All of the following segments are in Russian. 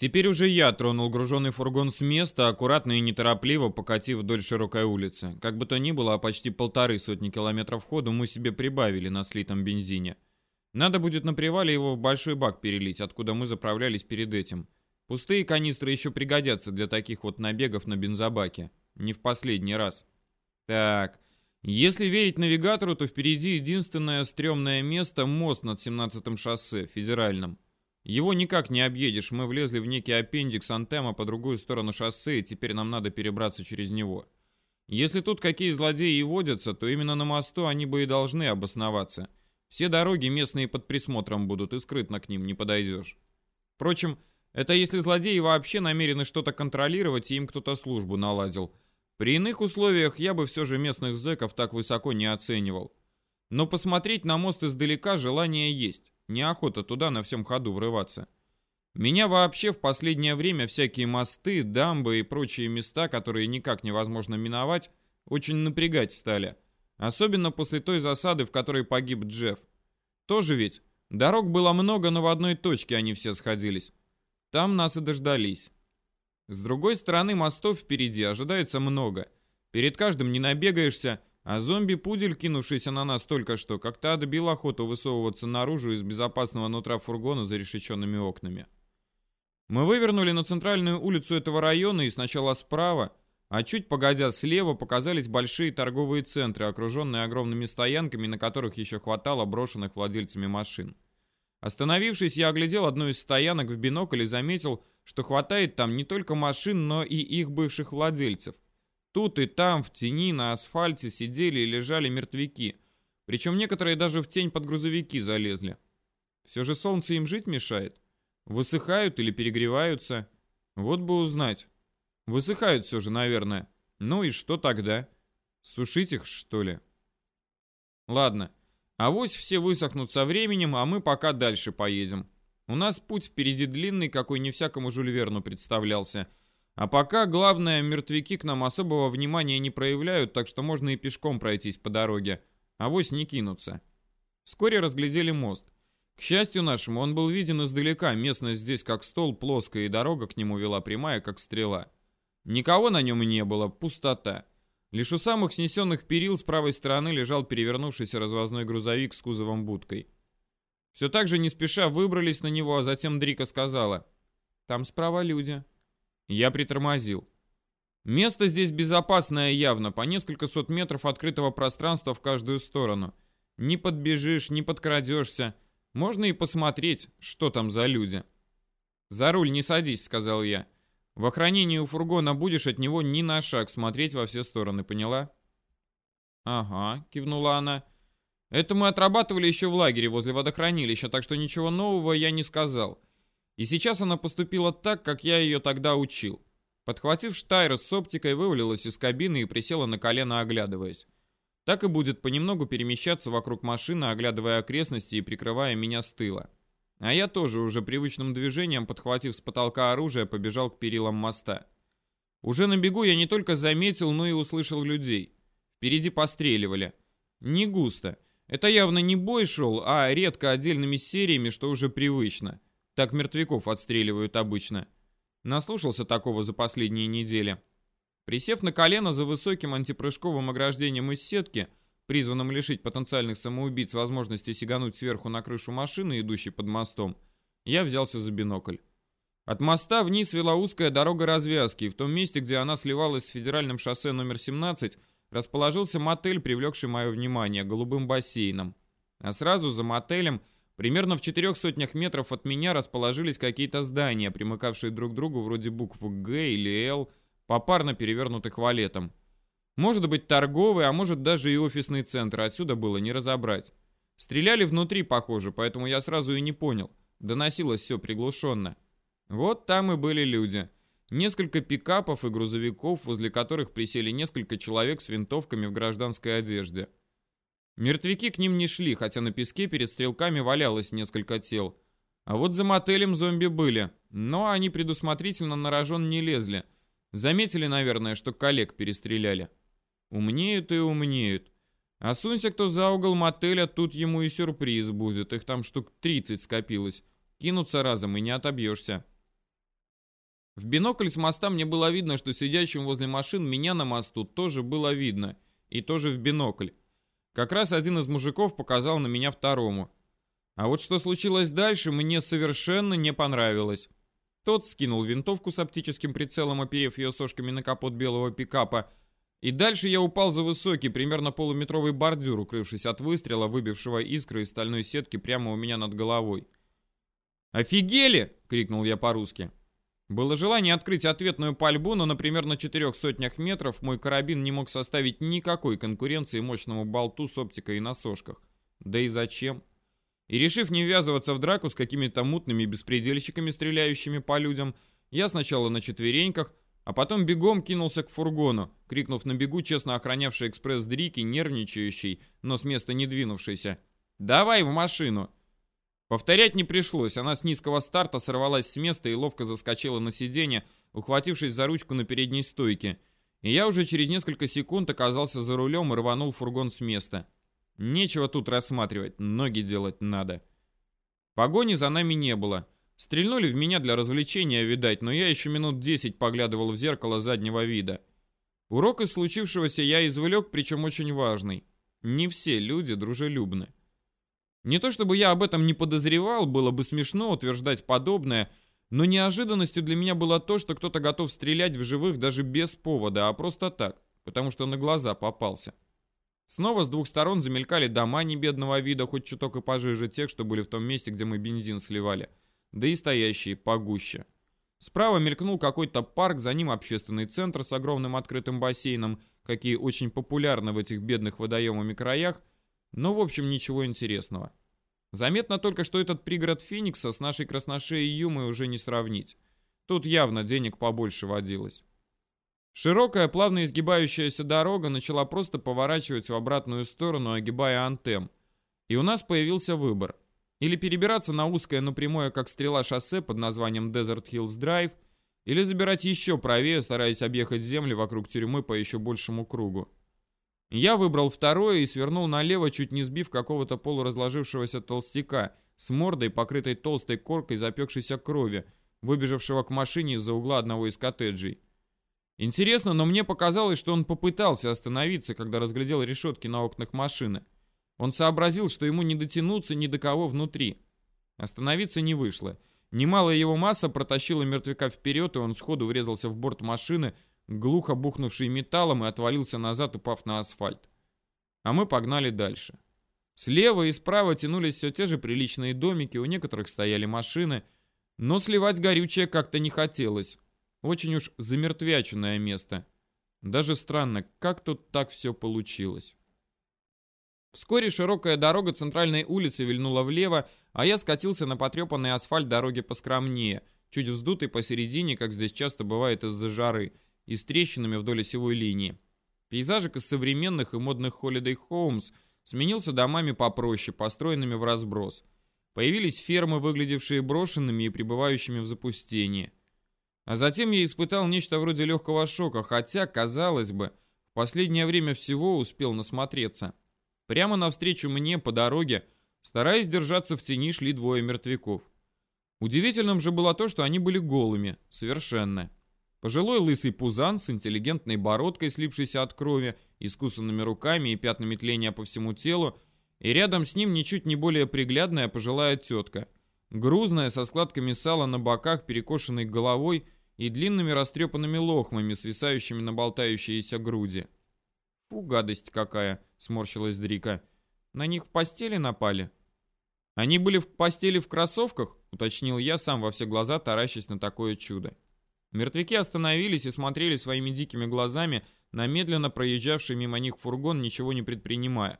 Теперь уже я тронул груженный фургон с места, аккуратно и неторопливо покатив вдоль широкой улицы. Как бы то ни было, а почти полторы сотни километров ходу мы себе прибавили на слитом бензине. Надо будет на привале его в большой бак перелить, откуда мы заправлялись перед этим. Пустые канистры еще пригодятся для таких вот набегов на бензобаке. Не в последний раз. Так, если верить навигатору, то впереди единственное стрёмное место — мост над 17-м шоссе, федеральным. Его никак не объедешь, мы влезли в некий аппендикс антема по другую сторону шоссе, и теперь нам надо перебраться через него. Если тут какие злодеи и водятся, то именно на мосту они бы и должны обосноваться. Все дороги местные под присмотром будут, и скрытно к ним не подойдешь. Впрочем, это если злодеи вообще намерены что-то контролировать, и им кто-то службу наладил. При иных условиях я бы все же местных зэков так высоко не оценивал. Но посмотреть на мост издалека желание есть. Неохота туда на всем ходу врываться. Меня вообще в последнее время всякие мосты, дамбы и прочие места, которые никак невозможно миновать, очень напрягать стали. Особенно после той засады, в которой погиб Джефф. Тоже ведь? Дорог было много, но в одной точке они все сходились. Там нас и дождались. С другой стороны, мостов впереди ожидается много. Перед каждым не набегаешься, а зомби-пудель, кинувшийся на нас только что, как-то отбил охоту высовываться наружу из безопасного нутра фургона за решеченными окнами. Мы вывернули на центральную улицу этого района и сначала справа, а чуть погодя слева показались большие торговые центры, окруженные огромными стоянками, на которых еще хватало брошенных владельцами машин. Остановившись, я оглядел одну из стоянок в бинокль и заметил, что хватает там не только машин, но и их бывших владельцев – Тут и там, в тени, на асфальте сидели и лежали мертвяки. Причем некоторые даже в тень под грузовики залезли. Все же солнце им жить мешает. Высыхают или перегреваются. Вот бы узнать. Высыхают все же, наверное. Ну и что тогда? Сушить их, что ли? Ладно. Авось все высохнут со временем, а мы пока дальше поедем. У нас путь впереди длинный, какой не всякому Жюль Верну представлялся — а пока, главное, мертвяки к нам особого внимания не проявляют, так что можно и пешком пройтись по дороге. Авось не кинуться. Вскоре разглядели мост. К счастью нашему, он был виден издалека, местность здесь как стол, плоская, и дорога к нему вела прямая, как стрела. Никого на нем не было, пустота. Лишь у самых снесенных перил с правой стороны лежал перевернувшийся развозной грузовик с кузовом будкой. Все так же не спеша выбрались на него, а затем Дрика сказала, «Там справа люди». Я притормозил. Место здесь безопасное явно, по несколько сот метров открытого пространства в каждую сторону. Не подбежишь, не подкрадешься. Можно и посмотреть, что там за люди. «За руль не садись», — сказал я. «В охранении у фургона будешь от него ни на шаг смотреть во все стороны, поняла?» «Ага», — кивнула она. «Это мы отрабатывали еще в лагере возле водохранилища, так что ничего нового я не сказал. И сейчас она поступила так, как я ее тогда учил. Подхватив штайр с оптикой, вывалилась из кабины и присела на колено, оглядываясь. Так и будет понемногу перемещаться вокруг машины, оглядывая окрестности и прикрывая меня с тыла. А я тоже уже привычным движением, подхватив с потолка оружие, побежал к перилам моста. Уже на бегу я не только заметил, но и услышал людей. Впереди постреливали. Не густо. Это явно не бой шел, а редко отдельными сериями, что уже привычно. Так мертвяков отстреливают обычно. Наслушался такого за последние недели. Присев на колено за высоким антипрыжковым ограждением из сетки, призванным лишить потенциальных самоубийц возможности сигануть сверху на крышу машины, идущей под мостом, я взялся за бинокль. От моста вниз вела узкая дорога развязки, и в том месте, где она сливалась с федеральным шоссе номер 17, расположился мотель, привлекший мое внимание, голубым бассейном. А сразу за мотелем Примерно в четырех сотнях метров от меня расположились какие-то здания, примыкавшие друг к другу вроде букв Г или Л, попарно перевернутых валетом. Может быть торговый, а может даже и офисный центр, отсюда было не разобрать. Стреляли внутри, похоже, поэтому я сразу и не понял. Доносилось все приглушенно. Вот там и были люди. Несколько пикапов и грузовиков, возле которых присели несколько человек с винтовками в гражданской одежде. Мертвяки к ним не шли, хотя на песке перед стрелками валялось несколько тел. А вот за мотелем зомби были, но они предусмотрительно на рожон не лезли. Заметили, наверное, что коллег перестреляли. Умнеют и умнеют. А сунься кто за угол мотеля, тут ему и сюрприз будет. Их там штук 30 скопилось. Кинуться разом и не отобьешься. В бинокль с моста мне было видно, что сидящим возле машин меня на мосту тоже было видно. И тоже в бинокль. Как раз один из мужиков показал на меня второму. А вот что случилось дальше, мне совершенно не понравилось. Тот скинул винтовку с оптическим прицелом, оперев ее сошками на капот белого пикапа, и дальше я упал за высокий, примерно полуметровый бордюр, укрывшись от выстрела, выбившего искры из стальной сетки прямо у меня над головой. «Офигели!» — крикнул я по-русски. Было желание открыть ответную пальбу, но, например, на четырех сотнях метров мой карабин не мог составить никакой конкуренции мощному болту с оптикой и на сошках. Да и зачем? И решив не ввязываться в драку с какими-то мутными беспредельщиками, стреляющими по людям, я сначала на четвереньках, а потом бегом кинулся к фургону, крикнув на бегу честно охранявший экспресс Дрики, нервничающий, но с места не двинувшийся. «Давай в машину!» Повторять не пришлось, она с низкого старта сорвалась с места и ловко заскочила на сиденье, ухватившись за ручку на передней стойке. И я уже через несколько секунд оказался за рулем и рванул фургон с места. Нечего тут рассматривать, ноги делать надо. Погони за нами не было. Стрельнули в меня для развлечения, видать, но я еще минут десять поглядывал в зеркало заднего вида. Урок из случившегося я извлек, причем очень важный. Не все люди дружелюбны. Не то чтобы я об этом не подозревал, было бы смешно утверждать подобное, но неожиданностью для меня было то, что кто-то готов стрелять в живых даже без повода, а просто так, потому что на глаза попался. Снова с двух сторон замелькали дома небедного вида, хоть чуток и пожиже тех, что были в том месте, где мы бензин сливали, да и стоящие погуще. Справа мелькнул какой-то парк, за ним общественный центр с огромным открытым бассейном, какие очень популярны в этих бедных водоемами краях, но, в общем, ничего интересного. Заметно только, что этот пригород Феникса с нашей красношеей Юмой уже не сравнить. Тут явно денег побольше водилось. Широкая, плавно изгибающаяся дорога начала просто поворачивать в обратную сторону, огибая антем. И у нас появился выбор. Или перебираться на узкое, но прямое, как стрела шоссе под названием Desert Hills Drive, или забирать еще правее, стараясь объехать земли вокруг тюрьмы по еще большему кругу. Я выбрал второе и свернул налево, чуть не сбив какого-то полуразложившегося толстяка с мордой, покрытой толстой коркой запекшейся крови, выбежавшего к машине из-за угла одного из коттеджей. Интересно, но мне показалось, что он попытался остановиться, когда разглядел решетки на окнах машины. Он сообразил, что ему не дотянуться ни до кого внутри. Остановиться не вышло. Немалая его масса протащила мертвяка вперед, и он сходу врезался в борт машины, глухо бухнувший металлом и отвалился назад, упав на асфальт. А мы погнали дальше. Слева и справа тянулись все те же приличные домики, у некоторых стояли машины, но сливать горючее как-то не хотелось. Очень уж замертвяченное место. Даже странно, как тут так все получилось. Вскоре широкая дорога центральной улицы вильнула влево, а я скатился на потрепанный асфальт дороги поскромнее, чуть вздутый посередине, как здесь часто бывает из-за жары, и с трещинами вдоль осевой линии. Пейзажик из современных и модных Holiday Homes сменился домами попроще, построенными в разброс. Появились фермы, выглядевшие брошенными и пребывающими в запустении. А затем я испытал нечто вроде легкого шока, хотя, казалось бы, в последнее время всего успел насмотреться. Прямо навстречу мне по дороге, стараясь держаться в тени, шли двое мертвяков. Удивительным же было то, что они были голыми, совершенно. Пожилой лысый пузан с интеллигентной бородкой, слипшейся от крови, искусанными руками и пятнами тления по всему телу, и рядом с ним ничуть не более приглядная пожилая тетка, грузная, со складками сала на боках, перекошенной головой и длинными растрепанными лохмами, свисающими на болтающиеся груди. «Фу, гадость какая!» — сморщилась Дрика. «На них в постели напали?» «Они были в постели в кроссовках?» — уточнил я сам во все глаза, таращась на такое чудо. Мертвяки остановились и смотрели своими дикими глазами на медленно проезжавший мимо них фургон, ничего не предпринимая.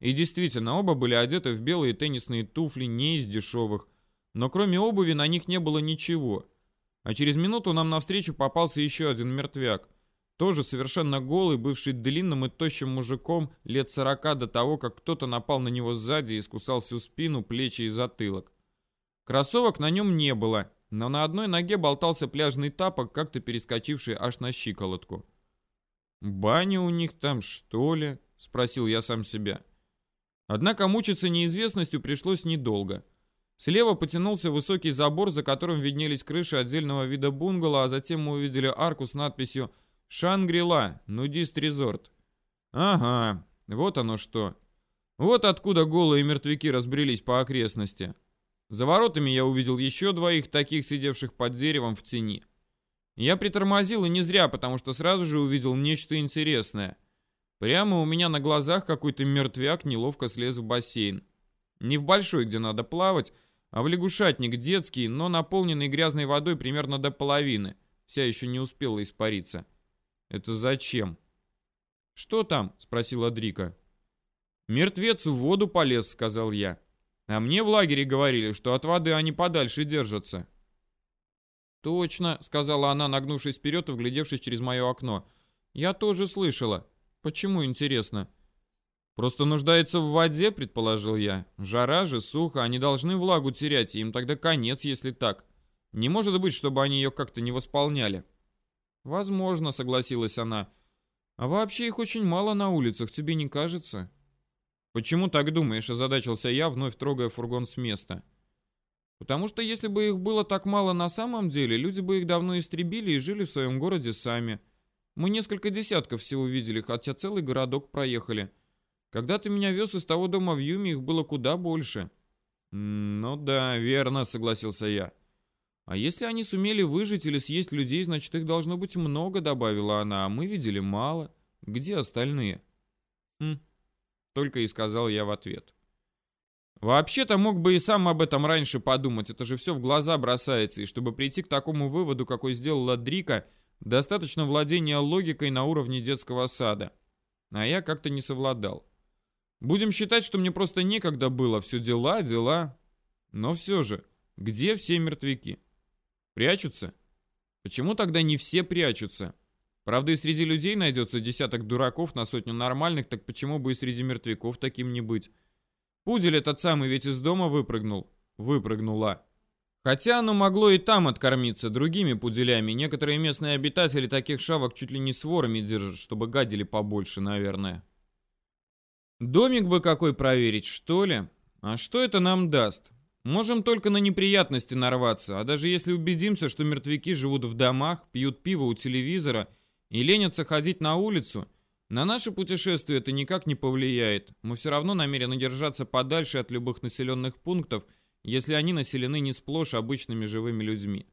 И действительно, оба были одеты в белые теннисные туфли, не из дешевых. Но кроме обуви на них не было ничего. А через минуту нам навстречу попался еще один мертвяк. Тоже совершенно голый, бывший длинным и тощим мужиком лет сорока до того, как кто-то напал на него сзади и искусал всю спину, плечи и затылок. Кроссовок на нем не было, но на одной ноге болтался пляжный тапок, как-то перескочивший аж на щиколотку. «Баня у них там, что ли?» — спросил я сам себя. Однако мучиться неизвестностью пришлось недолго. Слева потянулся высокий забор, за которым виднелись крыши отдельного вида бунгало, а затем мы увидели арку с надписью «Шангрила, нудист-резорт». Ага, вот оно что. Вот откуда голые мертвяки разбрелись по окрестности. За воротами я увидел еще двоих таких, сидевших под деревом в тени. Я притормозил и не зря, потому что сразу же увидел нечто интересное. Прямо у меня на глазах какой-то мертвяк неловко слез в бассейн. Не в большой, где надо плавать, а в лягушатник детский, но наполненный грязной водой примерно до половины. Вся еще не успела испариться. Это зачем? «Что там?» — спросила Дрика. «Мертвец в воду полез», — сказал я. «А мне в лагере говорили, что от воды они подальше держатся». «Точно», — сказала она, нагнувшись вперед и вглядевшись через мое окно. «Я тоже слышала. Почему, интересно?» «Просто нуждается в воде», — предположил я. «Жара же, сухо, они должны влагу терять, и им тогда конец, если так. Не может быть, чтобы они ее как-то не восполняли». «Возможно», — согласилась она. «А вообще их очень мало на улицах, тебе не кажется?» «Почему так думаешь?» – озадачился я, вновь трогая фургон с места. «Потому что если бы их было так мало на самом деле, люди бы их давно истребили и жили в своем городе сами. Мы несколько десятков всего видели, хотя целый городок проехали. Когда ты меня вез из того дома в Юме, их было куда больше». «Ну да, верно», — согласился я. «А если они сумели выжить или съесть людей, значит, их должно быть много», — добавила она, — «а мы видели мало. Где остальные?» «Хм, только и сказал я в ответ. Вообще-то мог бы и сам об этом раньше подумать, это же все в глаза бросается, и чтобы прийти к такому выводу, какой сделала Дрика, достаточно владения логикой на уровне детского сада. А я как-то не совладал. Будем считать, что мне просто некогда было, все дела, дела. Но все же, где все мертвяки? Прячутся? Почему тогда не все прячутся? Правда, и среди людей найдется десяток дураков на сотню нормальных, так почему бы и среди мертвяков таким не быть? Пудель этот самый ведь из дома выпрыгнул. Выпрыгнула. Хотя оно могло и там откормиться другими пуделями. Некоторые местные обитатели таких шавок чуть ли не сворами держат, чтобы гадили побольше, наверное. Домик бы какой проверить, что ли? А что это нам даст? Можем только на неприятности нарваться, а даже если убедимся, что мертвяки живут в домах, пьют пиво у телевизора – и ленятся ходить на улицу, на наше путешествие это никак не повлияет. Мы все равно намерены держаться подальше от любых населенных пунктов, если они населены не сплошь обычными живыми людьми.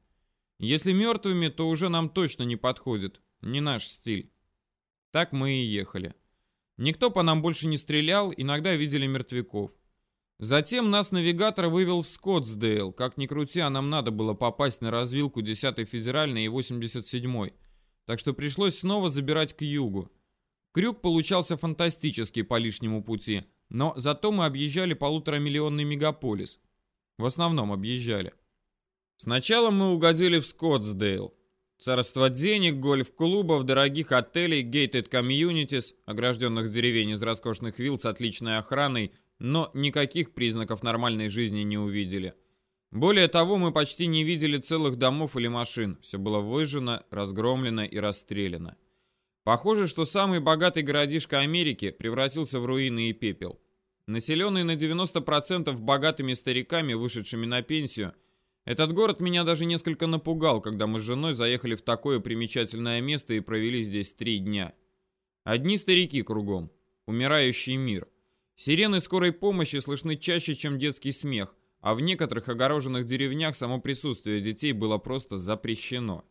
Если мертвыми, то уже нам точно не подходит. Не наш стиль. Так мы и ехали. Никто по нам больше не стрелял, иногда видели мертвяков. Затем нас навигатор вывел в Скоттсдейл. Как ни крути, а нам надо было попасть на развилку 10-й федеральной и 87-й так что пришлось снова забирать к югу. Крюк получался фантастический по лишнему пути, но зато мы объезжали полуторамиллионный мегаполис. В основном объезжали. Сначала мы угодили в Скоттсдейл. Царство денег, гольф-клубов, дорогих отелей, gated communities, огражденных деревень из роскошных вилл с отличной охраной, но никаких признаков нормальной жизни не увидели. Более того, мы почти не видели целых домов или машин. Все было выжжено, разгромлено и расстреляно. Похоже, что самый богатый городишко Америки превратился в руины и пепел. Населенный на 90% богатыми стариками, вышедшими на пенсию, этот город меня даже несколько напугал, когда мы с женой заехали в такое примечательное место и провели здесь три дня. Одни старики кругом. Умирающий мир. Сирены скорой помощи слышны чаще, чем детский смех а в некоторых огороженных деревнях само присутствие детей было просто запрещено.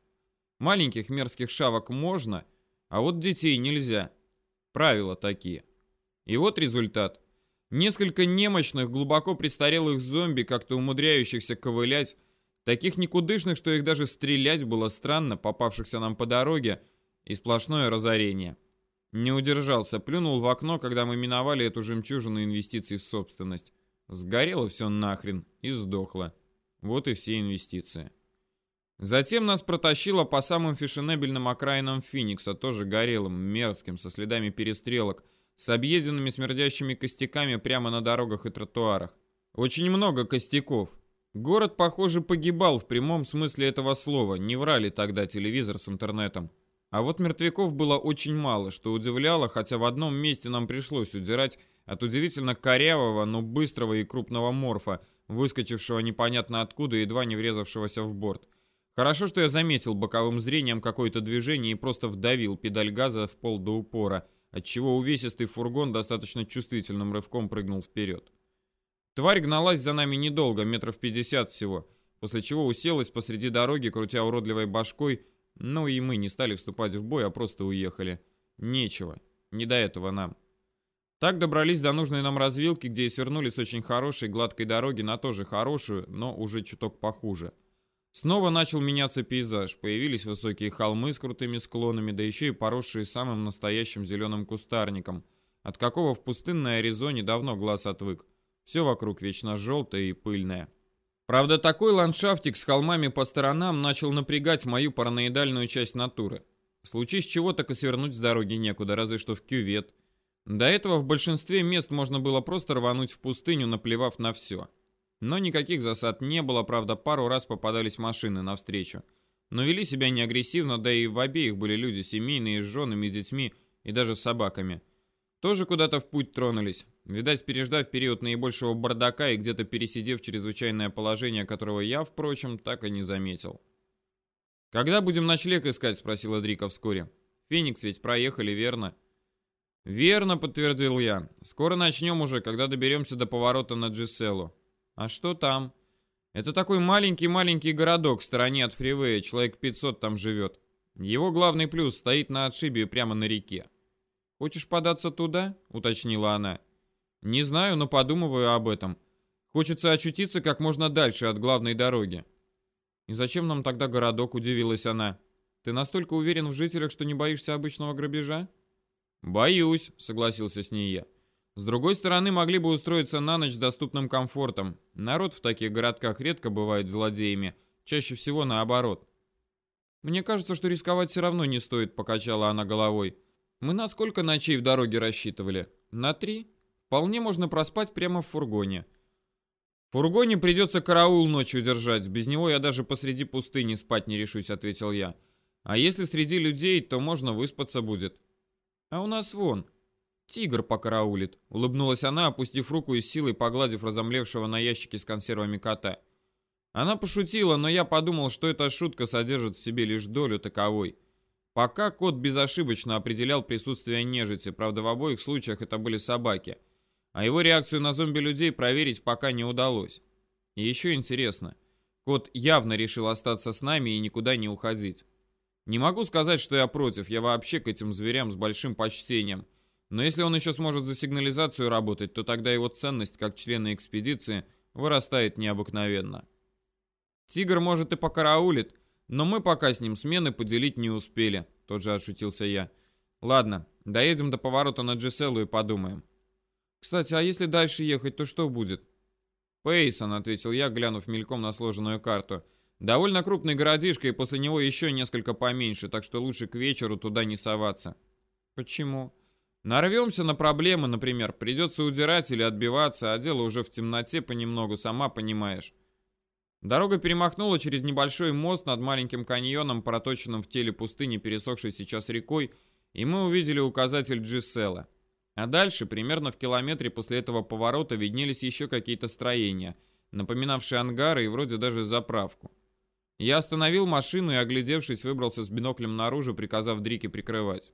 Маленьких мерзких шавок можно, а вот детей нельзя. Правила такие. И вот результат. Несколько немощных, глубоко престарелых зомби, как-то умудряющихся ковылять, таких никудышных, что их даже стрелять было странно, попавшихся нам по дороге, и сплошное разорение. Не удержался, плюнул в окно, когда мы миновали эту жемчужину инвестиций в собственность. Сгорело все нахрен и сдохло. Вот и все инвестиции. Затем нас протащило по самым фешенебельным окраинам Финикса, тоже горелым, мерзким, со следами перестрелок, с объеденными смердящими костяками прямо на дорогах и тротуарах. Очень много костяков. Город, похоже, погибал в прямом смысле этого слова, не врали тогда телевизор с интернетом. А вот мертвяков было очень мало, что удивляло, хотя в одном месте нам пришлось удирать от удивительно корявого, но быстрого и крупного морфа, выскочившего непонятно откуда и едва не врезавшегося в борт. Хорошо, что я заметил боковым зрением какое-то движение и просто вдавил педаль газа в пол до упора, отчего увесистый фургон достаточно чувствительным рывком прыгнул вперед. Тварь гналась за нами недолго, метров пятьдесят всего, после чего уселась посреди дороги, крутя уродливой башкой, ну и мы не стали вступать в бой, а просто уехали. Нечего, не до этого нам. Так добрались до нужной нам развилки, где и свернули с очень хорошей гладкой дороги на тоже хорошую, но уже чуток похуже. Снова начал меняться пейзаж, появились высокие холмы с крутыми склонами, да еще и поросшие самым настоящим зеленым кустарником, от какого в пустынной Аризоне давно глаз отвык. Все вокруг вечно желтое и пыльное. Правда, такой ландшафтик с холмами по сторонам начал напрягать мою параноидальную часть натуры. В случае с чего так и свернуть с дороги некуда, разве что в кювет. До этого в большинстве мест можно было просто рвануть в пустыню, наплевав на все. Но никаких засад не было, правда, пару раз попадались машины навстречу. Но вели себя не агрессивно, да и в обеих были люди семейные, с женами, детьми и даже с собаками. Тоже куда-то в путь тронулись. Видать, переждав период наибольшего бардака и где-то пересидев чрезвычайное положение, которого я, впрочем, так и не заметил. «Когда будем ночлег искать?» — спросила Дрика вскоре. «Феникс ведь проехали, верно?» «Верно», — подтвердил я. «Скоро начнем уже, когда доберемся до поворота на Джиселу». «А что там?» «Это такой маленький-маленький городок в стороне от фривея, человек 500 там живет. Его главный плюс стоит на отшибе прямо на реке». «Хочешь податься туда?» — уточнила она. «Не знаю, но подумываю об этом. Хочется очутиться как можно дальше от главной дороги». «И зачем нам тогда городок?» — удивилась она. «Ты настолько уверен в жителях, что не боишься обычного грабежа?» «Боюсь», — согласился с ней я. «С другой стороны, могли бы устроиться на ночь с доступным комфортом. Народ в таких городках редко бывает злодеями, чаще всего наоборот». «Мне кажется, что рисковать все равно не стоит», — покачала она головой. «Мы на сколько ночей в дороге рассчитывали? На три? Вполне можно проспать прямо в фургоне». «В фургоне придется караул ночью держать. Без него я даже посреди пустыни спать не решусь», — ответил я. «А если среди людей, то можно выспаться будет». А у нас вон, тигр покараулит», — улыбнулась она, опустив руку и с силой погладив разомлевшего на ящике с консервами кота. Она пошутила, но я подумал, что эта шутка содержит в себе лишь долю таковой. Пока кот безошибочно определял присутствие нежити, правда в обоих случаях это были собаки. А его реакцию на зомби-людей проверить пока не удалось. И еще интересно, кот явно решил остаться с нами и никуда не уходить. Не могу сказать, что я против, я вообще к этим зверям с большим почтением. Но если он еще сможет за сигнализацию работать, то тогда его ценность как члена экспедиции вырастает необыкновенно. Тигр, может, и покараулит, но мы пока с ним смены поделить не успели, тот же отшутился я. Ладно, доедем до поворота на Джеселу и подумаем. Кстати, а если дальше ехать, то что будет? Пейсон, ответил я, глянув мельком на сложенную карту. Довольно крупный городишко, и после него еще несколько поменьше, так что лучше к вечеру туда не соваться. Почему? Нарвемся на проблемы, например, придется удирать или отбиваться, а дело уже в темноте понемногу, сама понимаешь. Дорога перемахнула через небольшой мост над маленьким каньоном, проточенным в теле пустыни, пересохшей сейчас рекой, и мы увидели указатель Джисела. А дальше, примерно в километре после этого поворота, виднелись еще какие-то строения, напоминавшие ангары и вроде даже заправку. Я остановил машину и, оглядевшись, выбрался с биноклем наружу, приказав Дрике прикрывать.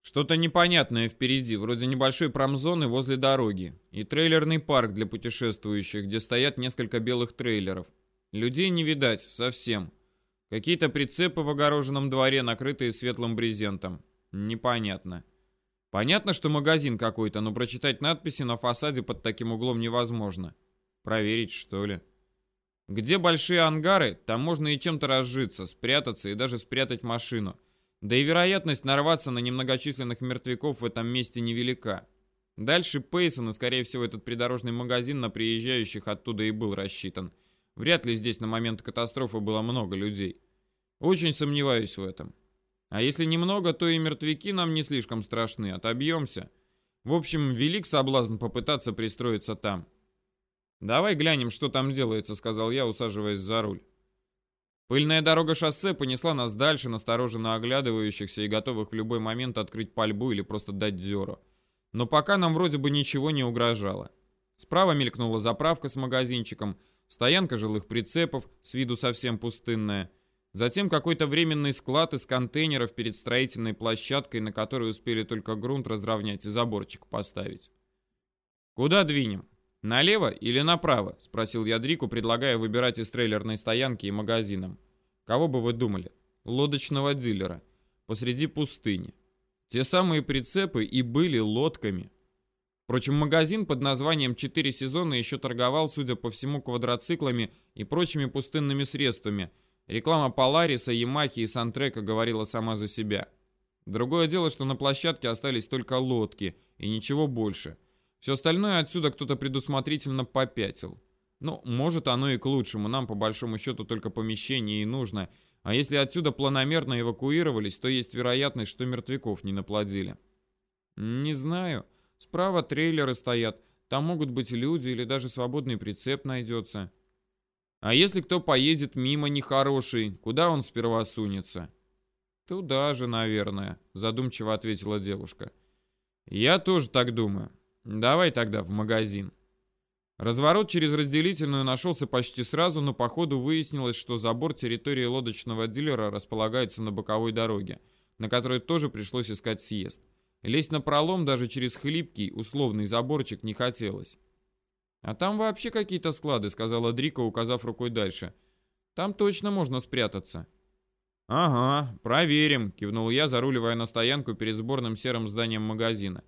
Что-то непонятное впереди, вроде небольшой промзоны возле дороги. И трейлерный парк для путешествующих, где стоят несколько белых трейлеров. Людей не видать, совсем. Какие-то прицепы в огороженном дворе, накрытые светлым брезентом. Непонятно. Понятно, что магазин какой-то, но прочитать надписи на фасаде под таким углом невозможно. Проверить, что ли? Где большие ангары, там можно и чем-то разжиться, спрятаться и даже спрятать машину. Да и вероятность нарваться на немногочисленных мертвяков в этом месте невелика. Дальше Пейсон и, скорее всего, этот придорожный магазин на приезжающих оттуда и был рассчитан. Вряд ли здесь на момент катастрофы было много людей. Очень сомневаюсь в этом. А если немного, то и мертвяки нам не слишком страшны, отобьемся. В общем, велик соблазн попытаться пристроиться там. «Давай глянем, что там делается», — сказал я, усаживаясь за руль. Пыльная дорога шоссе понесла нас дальше, настороженно оглядывающихся и готовых в любой момент открыть пальбу или просто дать дёру. Но пока нам вроде бы ничего не угрожало. Справа мелькнула заправка с магазинчиком, стоянка жилых прицепов, с виду совсем пустынная. Затем какой-то временный склад из контейнеров перед строительной площадкой, на которой успели только грунт разровнять и заборчик поставить. «Куда двинем? Налево или направо?» — спросил я Дрику, предлагая выбирать из трейлерной стоянки и магазином. «Кого бы вы думали? Лодочного дилера. Посреди пустыни. Те самые прицепы и были лодками». Впрочем, магазин под названием «Четыре сезона» еще торговал, судя по всему, квадроциклами и прочими пустынными средствами. Реклама Полариса, Ямахи и Сантрека говорила сама за себя. Другое дело, что на площадке остались только лодки и ничего больше. Все остальное отсюда кто-то предусмотрительно попятил. Ну, может оно и к лучшему, нам по большому счету только помещение и нужно. А если отсюда планомерно эвакуировались, то есть вероятность, что мертвяков не наплодили. Не знаю. Справа трейлеры стоят. Там могут быть люди или даже свободный прицеп найдется. А если кто поедет мимо нехороший, куда он сперва сунется? Туда же, наверное, задумчиво ответила девушка. Я тоже так думаю. Давай тогда в магазин. Разворот через разделительную нашелся почти сразу, но по ходу выяснилось, что забор территории лодочного дилера располагается на боковой дороге, на которой тоже пришлось искать съезд. Лезть на пролом даже через хлипкий, условный заборчик не хотелось. «А там вообще какие-то склады», — сказала Дрика, указав рукой дальше. «Там точно можно спрятаться». «Ага, проверим», — кивнул я, заруливая на стоянку перед сборным серым зданием магазина.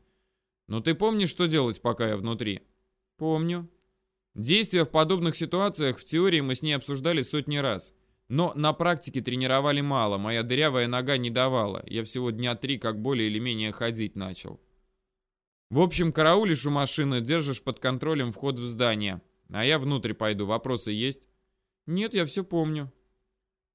«Но ты помнишь, что делать, пока я внутри?» «Помню». Действия в подобных ситуациях в теории мы с ней обсуждали сотни раз. Но на практике тренировали мало, моя дырявая нога не давала. Я всего дня три как более или менее ходить начал. В общем, караулишь у машины, держишь под контролем вход в здание. А я внутрь пойду. Вопросы есть? Нет, я все помню.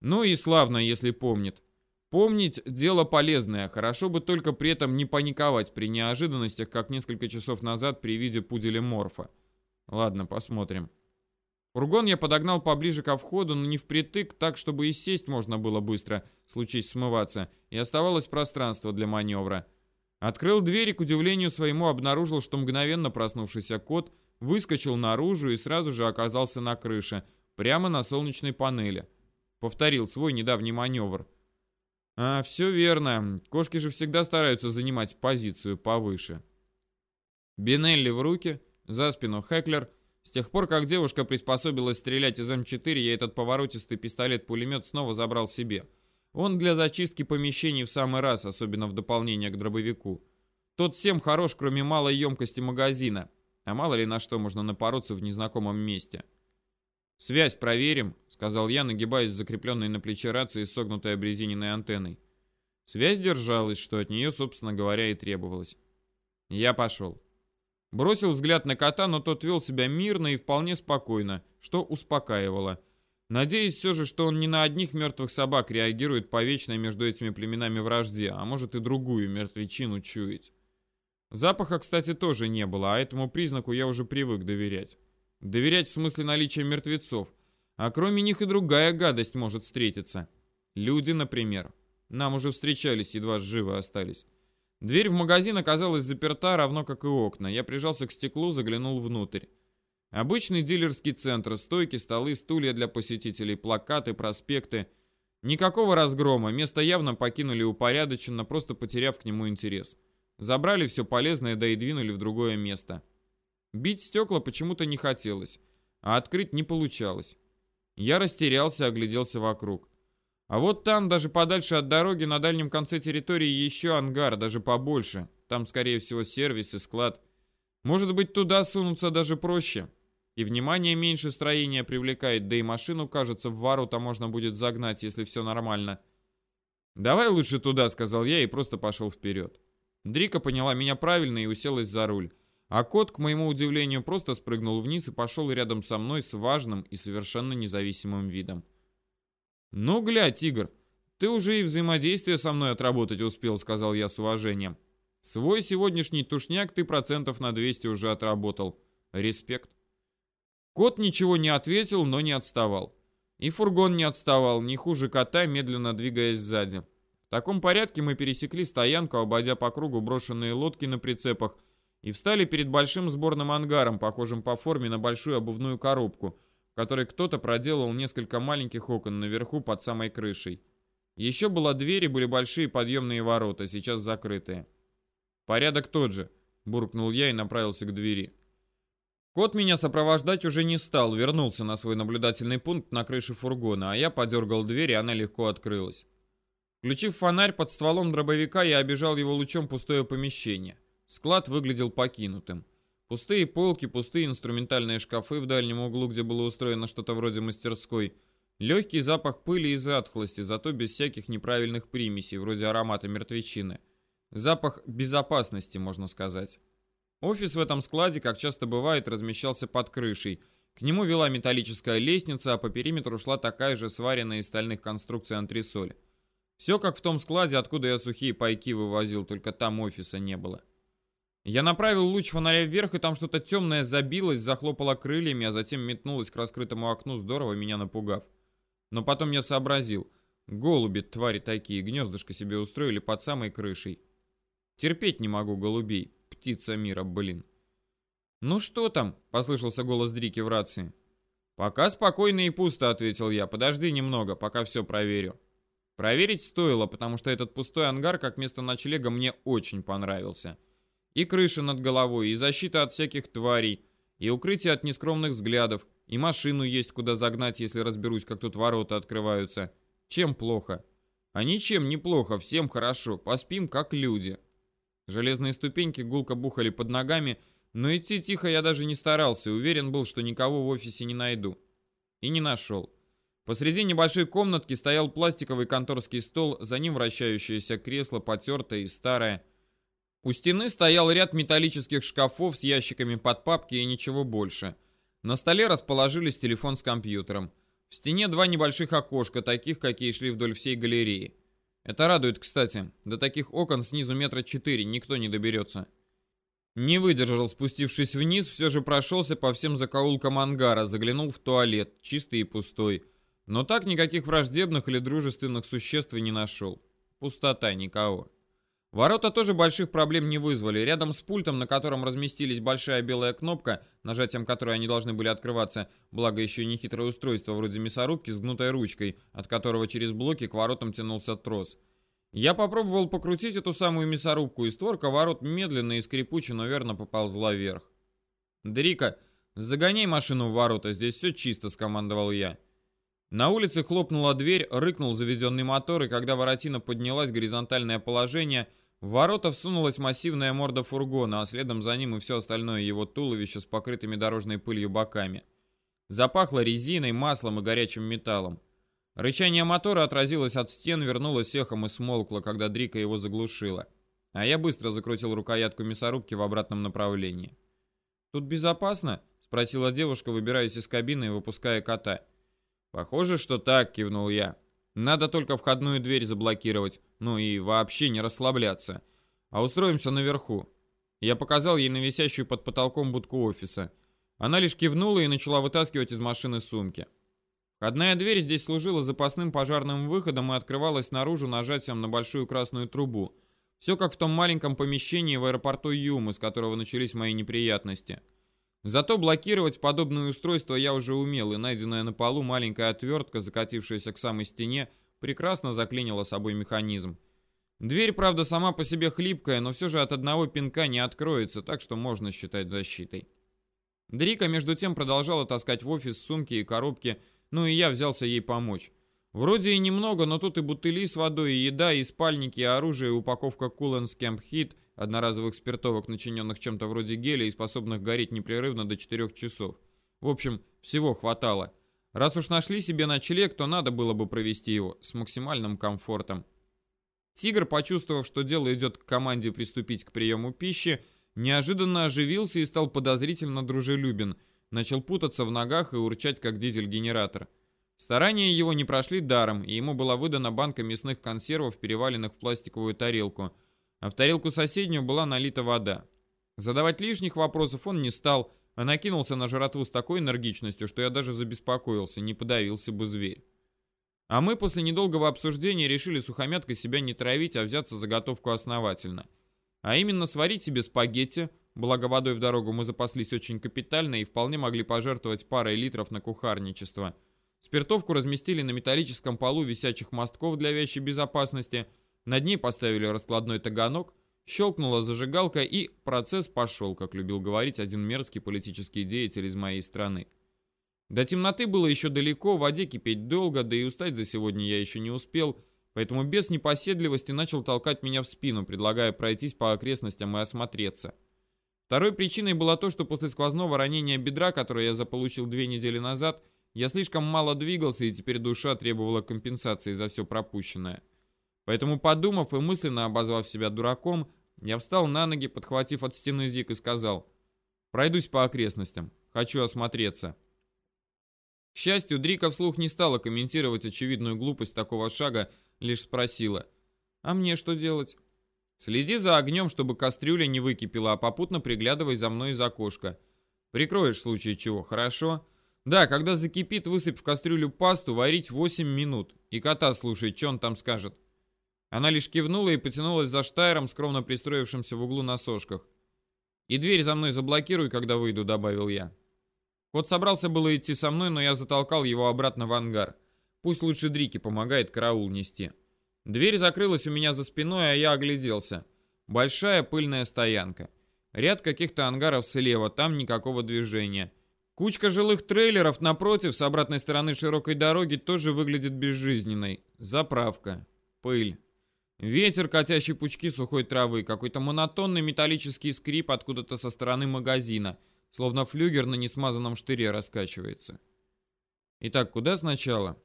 Ну и славно, если помнит. Помнить дело полезное, хорошо бы только при этом не паниковать при неожиданностях, как несколько часов назад при виде пуделя Морфа. Ладно, посмотрим. Фургон я подогнал поближе ко входу, но не впритык, так, чтобы и сесть можно было быстро, случись смываться, и оставалось пространство для маневра. Открыл дверь и, к удивлению своему, обнаружил, что мгновенно проснувшийся кот выскочил наружу и сразу же оказался на крыше, прямо на солнечной панели. Повторил свой недавний маневр. А, все верно. Кошки же всегда стараются занимать позицию повыше. Бинелли в руки, за спину Хеклер — с тех пор, как девушка приспособилась стрелять из М4, я этот поворотистый пистолет-пулемет снова забрал себе. Он для зачистки помещений в самый раз, особенно в дополнение к дробовику. Тот всем хорош, кроме малой емкости магазина. А мало ли на что можно напороться в незнакомом месте. «Связь проверим», — сказал я, нагибаясь закрепленной на плече рации с согнутой обрезиненной антенной. Связь держалась, что от нее, собственно говоря, и требовалось. Я пошел. Бросил взгляд на кота, но тот вел себя мирно и вполне спокойно, что успокаивало. Надеюсь все же, что он не на одних мертвых собак реагирует по вечной между этими племенами вражде, а может и другую мертвечину чуять. Запаха, кстати, тоже не было, а этому признаку я уже привык доверять. Доверять в смысле наличия мертвецов. А кроме них и другая гадость может встретиться. Люди, например. Нам уже встречались, едва живы остались. Дверь в магазин оказалась заперта, равно как и окна. Я прижался к стеклу, заглянул внутрь. Обычный дилерский центр, стойки, столы, стулья для посетителей, плакаты, проспекты. Никакого разгрома, место явно покинули упорядоченно, просто потеряв к нему интерес. Забрали все полезное, да и двинули в другое место. Бить стекла почему-то не хотелось, а открыть не получалось. Я растерялся, огляделся вокруг. А вот там, даже подальше от дороги, на дальнем конце территории еще ангар, даже побольше. Там, скорее всего, сервис и склад. Может быть, туда сунуться даже проще. И внимание меньше строения привлекает, да и машину, кажется, в ворота можно будет загнать, если все нормально. «Давай лучше туда», — сказал я и просто пошел вперед. Дрика поняла меня правильно и уселась за руль. А кот, к моему удивлению, просто спрыгнул вниз и пошел рядом со мной с важным и совершенно независимым видом. «Ну, глядь, Тигр, ты уже и взаимодействие со мной отработать успел», — сказал я с уважением. «Свой сегодняшний тушняк ты процентов на 200 уже отработал. Респект». Кот ничего не ответил, но не отставал. И фургон не отставал, не хуже кота, медленно двигаясь сзади. В таком порядке мы пересекли стоянку, обойдя по кругу брошенные лодки на прицепах, и встали перед большим сборным ангаром, похожим по форме на большую обувную коробку, в которой кто-то проделал несколько маленьких окон наверху под самой крышей. Еще была дверь и были большие подъемные ворота, сейчас закрытые. «Порядок тот же», — буркнул я и направился к двери. Кот меня сопровождать уже не стал, вернулся на свой наблюдательный пункт на крыше фургона, а я подергал дверь, и она легко открылась. Включив фонарь под стволом дробовика, я обежал его лучом пустое помещение. Склад выглядел покинутым. Пустые полки, пустые инструментальные шкафы в дальнем углу, где было устроено что-то вроде мастерской. Легкий запах пыли и затхлости, зато без всяких неправильных примесей, вроде аромата мертвечины. Запах безопасности, можно сказать. Офис в этом складе, как часто бывает, размещался под крышей. К нему вела металлическая лестница, а по периметру шла такая же сваренная из стальных конструкций антресоль. Все как в том складе, откуда я сухие пайки вывозил, только там офиса не было. Я направил луч фонаря вверх, и там что-то темное забилось, захлопало крыльями, а затем метнулось к раскрытому окну, здорово меня напугав. Но потом я сообразил. Голуби, твари такие, гнездышко себе устроили под самой крышей. Терпеть не могу голубей. Птица мира, блин. «Ну что там?» — послышался голос Дрики в рации. «Пока спокойно и пусто», — ответил я. «Подожди немного, пока все проверю». Проверить стоило, потому что этот пустой ангар как место ночлега мне очень понравился. И крыша над головой, и защита от всяких тварей, и укрытие от нескромных взглядов, и машину есть куда загнать, если разберусь, как тут ворота открываются. Чем плохо? А ничем не плохо, всем хорошо, поспим как люди. Железные ступеньки гулко бухали под ногами, но идти тихо я даже не старался, уверен был, что никого в офисе не найду. И не нашел. Посреди небольшой комнатки стоял пластиковый конторский стол, за ним вращающееся кресло, потертое и старое, у стены стоял ряд металлических шкафов с ящиками под папки и ничего больше. На столе расположились телефон с компьютером. В стене два небольших окошка, таких, какие шли вдоль всей галереи. Это радует, кстати. До таких окон снизу метра четыре никто не доберется. Не выдержал, спустившись вниз, все же прошелся по всем закоулкам ангара, заглянул в туалет, чистый и пустой. Но так никаких враждебных или дружественных существ и не нашел. Пустота, никого. Ворота тоже больших проблем не вызвали. Рядом с пультом, на котором разместились большая белая кнопка, нажатием которой они должны были открываться, благо еще и нехитрое устройство вроде мясорубки с гнутой ручкой, от которого через блоки к воротам тянулся трос. Я попробовал покрутить эту самую мясорубку, и створка ворот медленно и скрипуче, но верно поползла вверх. «Дрика, загоняй машину в ворота, здесь все чисто», — скомандовал я. На улице хлопнула дверь, рыкнул заведенный мотор, и когда воротина поднялась в горизонтальное положение, в ворота всунулась массивная морда фургона, а следом за ним и все остальное его туловище с покрытыми дорожной пылью боками. Запахло резиной, маслом и горячим металлом. Рычание мотора отразилось от стен, вернулось эхом и смолкло, когда Дрика его заглушила. А я быстро закрутил рукоятку мясорубки в обратном направлении. «Тут безопасно?» — спросила девушка, выбираясь из кабины и выпуская кота. «Похоже, что так», — кивнул я. «Надо только входную дверь заблокировать, ну и вообще не расслабляться. А устроимся наверху». Я показал ей на висящую под потолком будку офиса. Она лишь кивнула и начала вытаскивать из машины сумки. Входная дверь здесь служила запасным пожарным выходом и открывалась наружу нажатием на большую красную трубу. Все как в том маленьком помещении в аэропорту Юм, из которого начались мои неприятности. Зато блокировать подобные устройства я уже умел, и найденная на полу маленькая отвертка, закатившаяся к самой стене, прекрасно заклинила собой механизм. Дверь, правда, сама по себе хлипкая, но все же от одного пинка не откроется, так что можно считать защитой. Дрика, между тем, продолжала таскать в офис сумки и коробки, ну и я взялся ей помочь. Вроде и немного, но тут и бутыли с водой, и еда, и спальники, и оружие, и упаковка Coolens Camp Heat — одноразовых спиртовок, начиненных чем-то вроде геля и способных гореть непрерывно до 4 часов. В общем, всего хватало. Раз уж нашли себе ночлег, то надо было бы провести его с максимальным комфортом. Тигр, почувствовав, что дело идет к команде приступить к приему пищи, неожиданно оживился и стал подозрительно дружелюбен, начал путаться в ногах и урчать, как дизель-генератор. Старания его не прошли даром, и ему была выдана банка мясных консервов, переваленных в пластиковую тарелку – а в тарелку соседнюю была налита вода. Задавать лишних вопросов он не стал, а накинулся на жратву с такой энергичностью, что я даже забеспокоился, не подавился бы зверь. А мы после недолгого обсуждения решили сухомяткой себя не травить, а взяться за готовку основательно. А именно сварить себе спагетти, благо водой в дорогу мы запаслись очень капитально и вполне могли пожертвовать парой литров на кухарничество. Спиртовку разместили на металлическом полу висячих мостков для вещей безопасности, над ней поставили раскладной таганок, щелкнула зажигалка и процесс пошел, как любил говорить один мерзкий политический деятель из моей страны. До темноты было еще далеко, в воде кипеть долго, да и устать за сегодня я еще не успел, поэтому без непоседливости начал толкать меня в спину, предлагая пройтись по окрестностям и осмотреться. Второй причиной было то, что после сквозного ранения бедра, которое я заполучил две недели назад, я слишком мало двигался, и теперь душа требовала компенсации за все пропущенное. Поэтому, подумав и мысленно обозвав себя дураком, я встал на ноги, подхватив от стены зик и сказал, «Пройдусь по окрестностям, хочу осмотреться». К счастью, Дрика вслух не стала комментировать очевидную глупость такого шага, лишь спросила, «А мне что делать?» «Следи за огнем, чтобы кастрюля не выкипела, а попутно приглядывай за мной из окошка. Прикроешь в случае чего, хорошо?» «Да, когда закипит, высыпь в кастрюлю пасту, варить 8 минут. И кота слушай, что он там скажет». Она лишь кивнула и потянулась за Штайром, скромно пристроившимся в углу на сошках. «И дверь за мной заблокируй, когда выйду», — добавил я. Кот собрался было идти со мной, но я затолкал его обратно в ангар. Пусть лучше Дрики помогает караул нести. Дверь закрылась у меня за спиной, а я огляделся. Большая пыльная стоянка. Ряд каких-то ангаров слева, там никакого движения. Кучка жилых трейлеров напротив, с обратной стороны широкой дороги, тоже выглядит безжизненной. Заправка. Пыль. Ветер, катящий пучки сухой травы, какой-то монотонный металлический скрип откуда-то со стороны магазина, словно флюгер на несмазанном штыре раскачивается. Итак, куда сначала?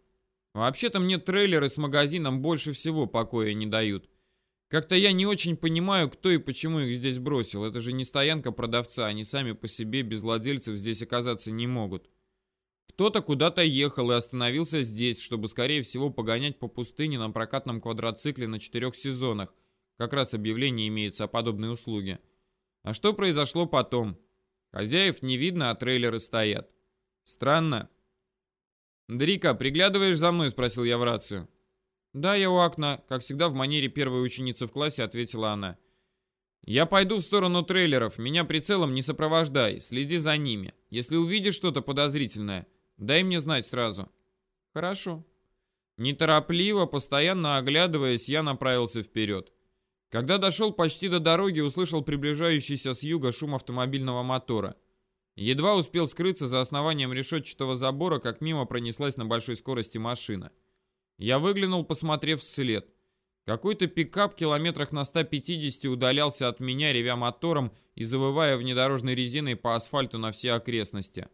Вообще-то мне трейлеры с магазином больше всего покоя не дают. Как-то я не очень понимаю, кто и почему их здесь бросил. Это же не стоянка продавца, они сами по себе без владельцев здесь оказаться не могут. Кто-то куда-то ехал и остановился здесь, чтобы, скорее всего, погонять по пустыне на прокатном квадроцикле на четырех сезонах. Как раз объявление имеется о подобной услуге. А что произошло потом? Хозяев не видно, а трейлеры стоят. Странно. «Дрика, приглядываешь за мной?» – спросил я в рацию. «Да, я у окна», – как всегда в манере первой ученицы в классе ответила она. «Я пойду в сторону трейлеров, меня прицелом не сопровождай, следи за ними. Если увидишь что-то подозрительное, дай мне знать сразу». «Хорошо». Неторопливо, постоянно оглядываясь, я направился вперед. Когда дошел почти до дороги, услышал приближающийся с юга шум автомобильного мотора. Едва успел скрыться за основанием решетчатого забора, как мимо пронеслась на большой скорости машина. Я выглянул, посмотрев вслед. Какой-то пикап километрах на 150 удалялся от меня, ревя мотором и завывая внедорожной резиной по асфальту на все окрестности.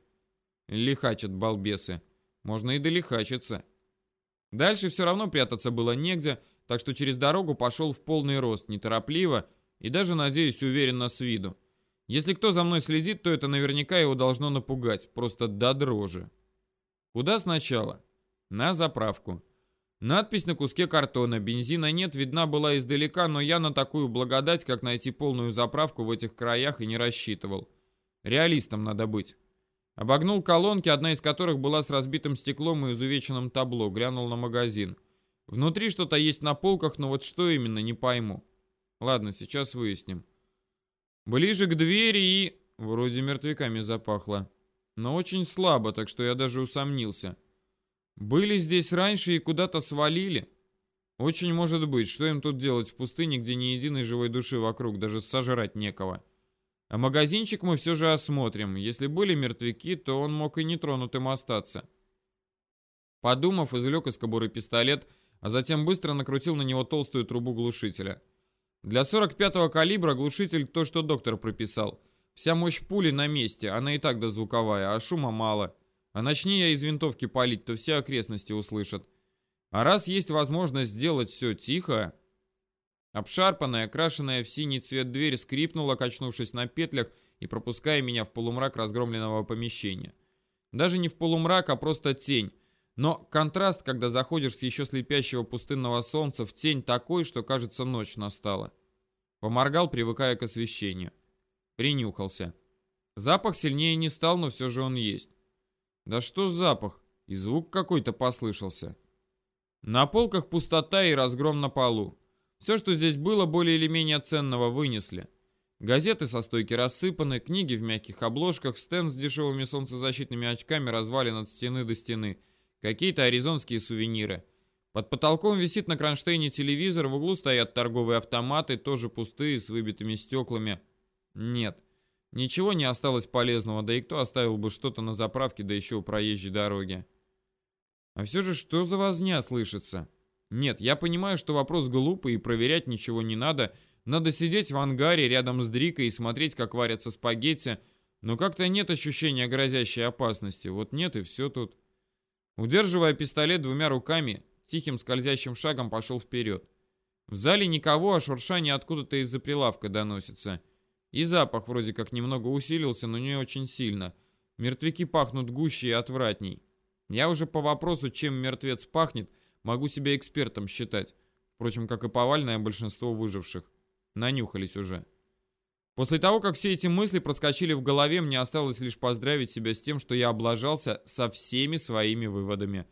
Лихачат балбесы. Можно и долихачиться. Дальше все равно прятаться было негде, так что через дорогу пошел в полный рост, неторопливо и даже, надеюсь, уверенно с виду. Если кто за мной следит, то это наверняка его должно напугать, просто до дрожи. Куда сначала? На заправку. Надпись на куске картона «Бензина нет» видна была издалека, но я на такую благодать, как найти полную заправку в этих краях, и не рассчитывал. Реалистом надо быть. Обогнул колонки, одна из которых была с разбитым стеклом и изувеченным табло, глянул на магазин. Внутри что-то есть на полках, но вот что именно, не пойму. Ладно, сейчас выясним. Ближе к двери и... Вроде мертвяками запахло. Но очень слабо, так что я даже усомнился. Были здесь раньше и куда-то свалили? Очень может быть, что им тут делать в пустыне, где ни единой живой души вокруг, даже сожрать некого. А магазинчик мы все же осмотрим. Если были мертвяки, то он мог и нетронутым остаться. Подумав, извлек из кобуры пистолет, а затем быстро накрутил на него толстую трубу глушителя. Для 45-го калибра глушитель то, что доктор прописал. Вся мощь пули на месте, она и так дозвуковая, а шума мало. А начни я из винтовки палить, то все окрестности услышат. А раз есть возможность сделать все тихо... Обшарпанная, окрашенная в синий цвет дверь скрипнула, качнувшись на петлях и пропуская меня в полумрак разгромленного помещения. Даже не в полумрак, а просто тень. Но контраст, когда заходишь с еще слепящего пустынного солнца в тень такой, что кажется ночь настала. Поморгал, привыкая к освещению. Принюхался. Запах сильнее не стал, но все же он есть. Да что запах? И звук какой-то послышался. На полках пустота и разгром на полу. Все, что здесь было более или менее ценного, вынесли. Газеты со стойки рассыпаны, книги в мягких обложках, стенд с дешевыми солнцезащитными очками развален от стены до стены. Какие-то аризонские сувениры. Под потолком висит на кронштейне телевизор, в углу стоят торговые автоматы, тоже пустые, с выбитыми стеклами. Нет, ничего не осталось полезного, да и кто оставил бы что-то на заправке, да еще у проезжей дороги. А все же что за возня слышится? Нет, я понимаю, что вопрос глупый и проверять ничего не надо – надо сидеть в ангаре рядом с Дрикой и смотреть, как варятся спагетти, но как-то нет ощущения грозящей опасности. Вот нет и все тут. Удерживая пистолет двумя руками, тихим скользящим шагом пошел вперед. В зале никого, а шуршание откуда-то из-за прилавка доносится. И запах вроде как немного усилился, но не очень сильно. Мертвяки пахнут гуще и отвратней. Я уже по вопросу, чем мертвец пахнет, могу себя экспертом считать. Впрочем, как и повальное большинство выживших. Нанюхались уже. После того, как все эти мысли проскочили в голове, мне осталось лишь поздравить себя с тем, что я облажался со всеми своими выводами